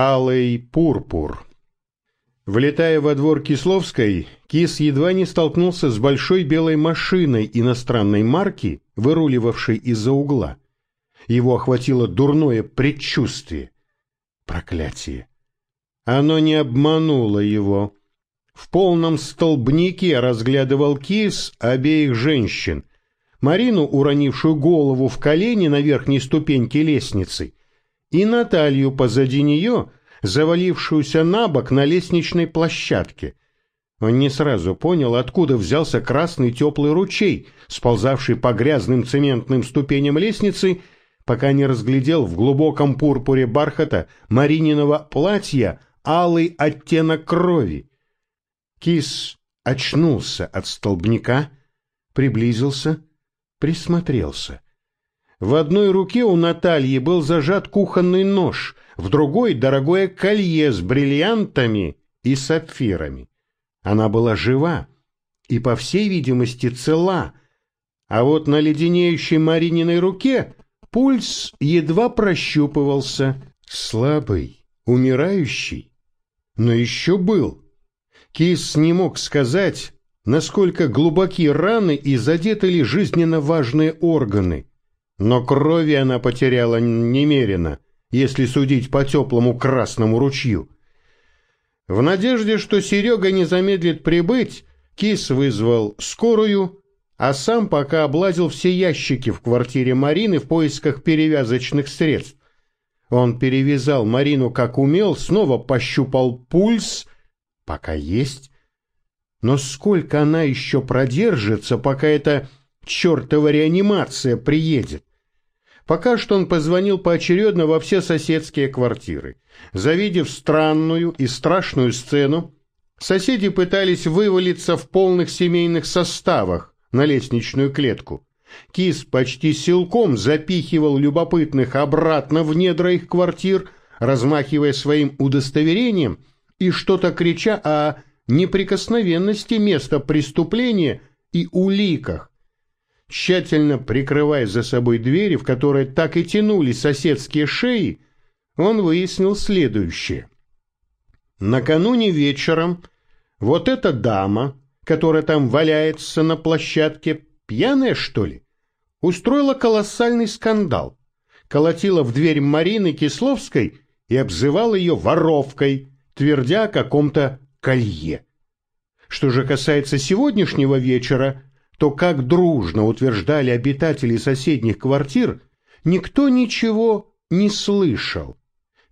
Алый пурпур. Влетая во двор Кисловской, Кис едва не столкнулся с большой белой машиной иностранной марки, выруливавшей из-за угла. Его охватило дурное предчувствие. Проклятие! Оно не обмануло его. В полном столбнике разглядывал Кис обеих женщин. Марину, уронившую голову в колени на верхней ступеньке лестницы, и Наталью позади нее, завалившуюся на бок на лестничной площадке. Он не сразу понял, откуда взялся красный теплый ручей, сползавший по грязным цементным ступеням лестницы, пока не разглядел в глубоком пурпуре бархата Марининого платья алый оттенок крови. Кис очнулся от столбняка, приблизился, присмотрелся. В одной руке у Натальи был зажат кухонный нож, в другой — дорогое колье с бриллиантами и сапфирами. Она была жива и, по всей видимости, цела, а вот на леденеющей Марининой руке пульс едва прощупывался, слабый, умирающий, но еще был. Кис не мог сказать, насколько глубоки раны и задеты ли жизненно важные органы, но крови она потеряла немерено, если судить по теплому красному ручью. В надежде, что Серега не замедлит прибыть, Кис вызвал скорую, а сам пока облазил все ящики в квартире Марины в поисках перевязочных средств. Он перевязал Марину как умел, снова пощупал пульс, пока есть. Но сколько она еще продержится, пока эта чертова реанимация приедет? Пока что он позвонил поочередно во все соседские квартиры. Завидев странную и страшную сцену, соседи пытались вывалиться в полных семейных составах на лестничную клетку. Кис почти силком запихивал любопытных обратно в недра их квартир, размахивая своим удостоверением и что-то крича о неприкосновенности места преступления и уликах, Тщательно прикрывая за собой двери, в которые так и тянули соседские шеи, он выяснил следующее. Накануне вечером вот эта дама, которая там валяется на площадке, пьяная, что ли, устроила колоссальный скандал, колотила в дверь Марины Кисловской и обзывала ее воровкой, твердя о каком-то колье. Что же касается сегодняшнего вечера, то, как дружно утверждали обитатели соседних квартир, никто ничего не слышал.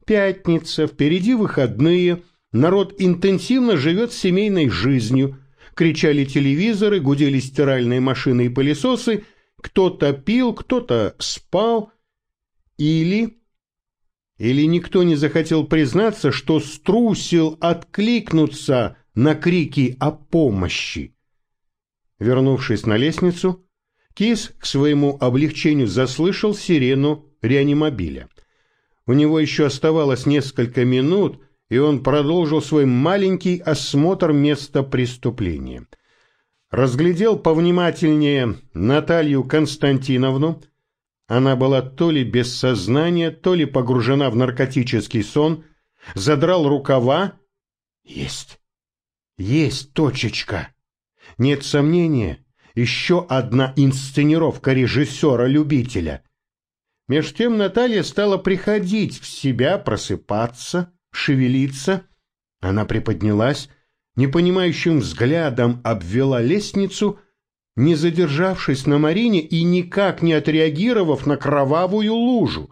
Пятница, впереди выходные, народ интенсивно живет семейной жизнью, кричали телевизоры, гудели стиральные машины и пылесосы, кто-то пил, кто-то спал, или... Или никто не захотел признаться, что струсил откликнуться на крики о помощи. Вернувшись на лестницу, Кис к своему облегчению заслышал сирену реанимобиля. У него еще оставалось несколько минут, и он продолжил свой маленький осмотр места преступления. Разглядел повнимательнее Наталью Константиновну. Она была то ли без сознания, то ли погружена в наркотический сон, задрал рукава. Есть, есть точечка. Нет сомнения, еще одна инсценировка режиссера-любителя. Меж тем Наталья стала приходить в себя, просыпаться, шевелиться. Она приподнялась, непонимающим взглядом обвела лестницу, не задержавшись на Марине и никак не отреагировав на кровавую лужу.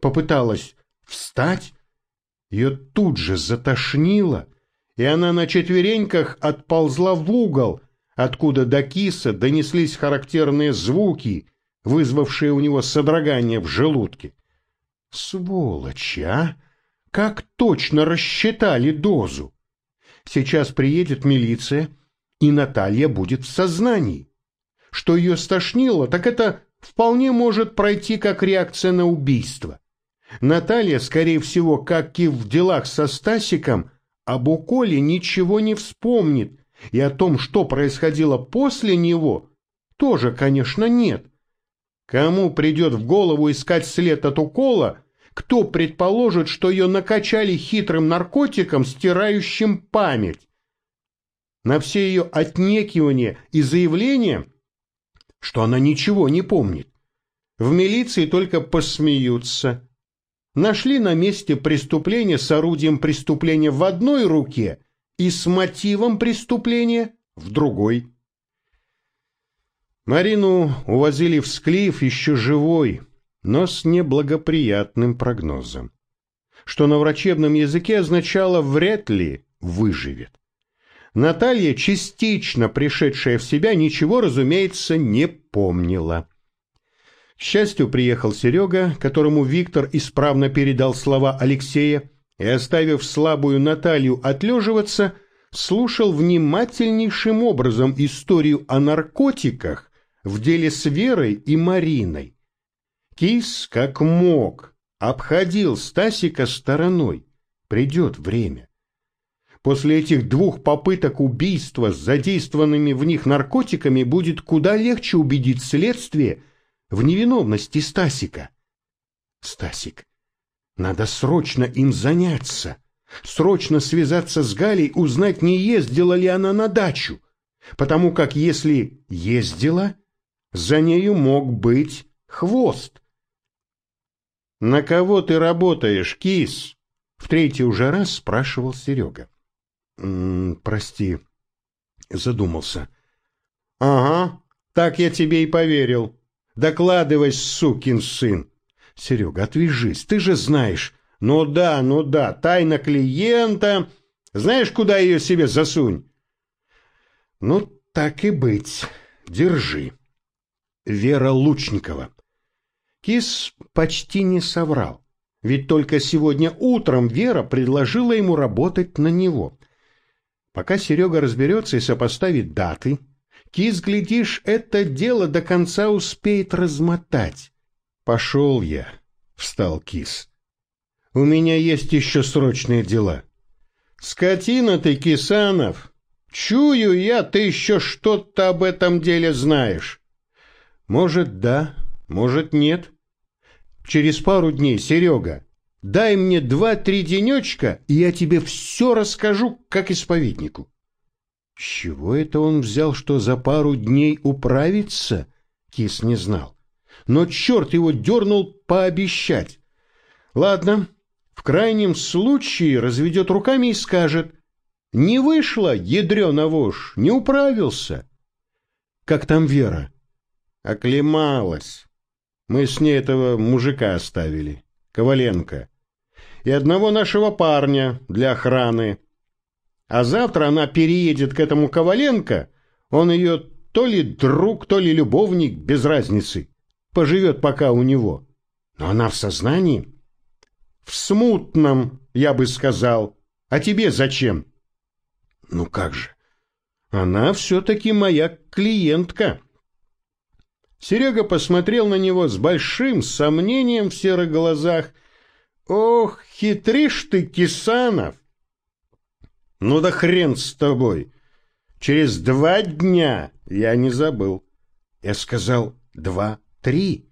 Попыталась встать, ее тут же затошнило, и она на четвереньках отползла в угол — откуда до киса донеслись характерные звуки, вызвавшие у него содрогание в желудке. Сволочи, а! Как точно рассчитали дозу! Сейчас приедет милиция, и Наталья будет в сознании. Что ее стошнило, так это вполне может пройти как реакция на убийство. Наталья, скорее всего, как и в делах со Стасиком, об уколе ничего не вспомнит, и о том, что происходило после него, тоже, конечно, нет. Кому придет в голову искать след от укола, Кто предположит, что ее накачали хитрым наркотиком, стирающим память? На все ее отнекивания и заявления, что она ничего не помнит. В милиции только посмеются. Нашли на месте преступления с орудием преступления в одной руке и с мотивом преступления в другой. Марину увозили в Склиф еще живой, но с неблагоприятным прогнозом, что на врачебном языке означало «вряд ли выживет». Наталья, частично пришедшая в себя, ничего, разумеется, не помнила. К счастью, приехал Серега, которому Виктор исправно передал слова Алексея, и, оставив слабую Наталью отлеживаться, слушал внимательнейшим образом историю о наркотиках в деле с Верой и Мариной. Кис, как мог, обходил Стасика стороной. Придет время. После этих двух попыток убийства с задействованными в них наркотиками будет куда легче убедить следствие в невиновности Стасика. Стасик, надо срочно им заняться. Срочно связаться с Галей, узнать, не ездила ли она на дачу. Потому как если ездила, за нею мог быть хвост. «На кого ты работаешь, кис?» В третий уже раз спрашивал Серега. «М -м, «Прости», — задумался. «Ага, так я тебе и поверил. Докладывай, сукин сын». «Серега, отвяжись, ты же знаешь». «Ну да, ну да, тайна клиента. Знаешь, куда ее себе засунь?» «Ну, так и быть. Держи». Вера Лучникова. Кис почти не соврал, ведь только сегодня утром Вера предложила ему работать на него. Пока Серега разберется и сопоставит даты, Кис, глядишь, это дело до конца успеет размотать. «Пошел я», — встал Кис. «У меня есть еще срочные дела». «Скотина ты, Кисанов! Чую я, ты еще что-то об этом деле знаешь». «Может, да, может, нет. Через пару дней, Серега, дай мне два-три денечка, и я тебе все расскажу, как исповеднику. С чего это он взял, что за пару дней управится? Кис не знал. Но черт его дернул пообещать. Ладно, в крайнем случае разведет руками и скажет, не вышло, ядрена вошь, не управился. Как там Вера? Оклемалась. Мы с ней этого мужика оставили, Коваленко, и одного нашего парня для охраны. А завтра она переедет к этому Коваленко, он ее то ли друг, то ли любовник, без разницы, поживет пока у него. Но она в сознании? В смутном, я бы сказал. А тебе зачем? Ну как же, она все-таки моя клиентка. Серега посмотрел на него с большим сомнением в серых глазах. «Ох, хитришь ты, Кисанов!» «Ну да хрен с тобой! Через два дня я не забыл. Я сказал два-три.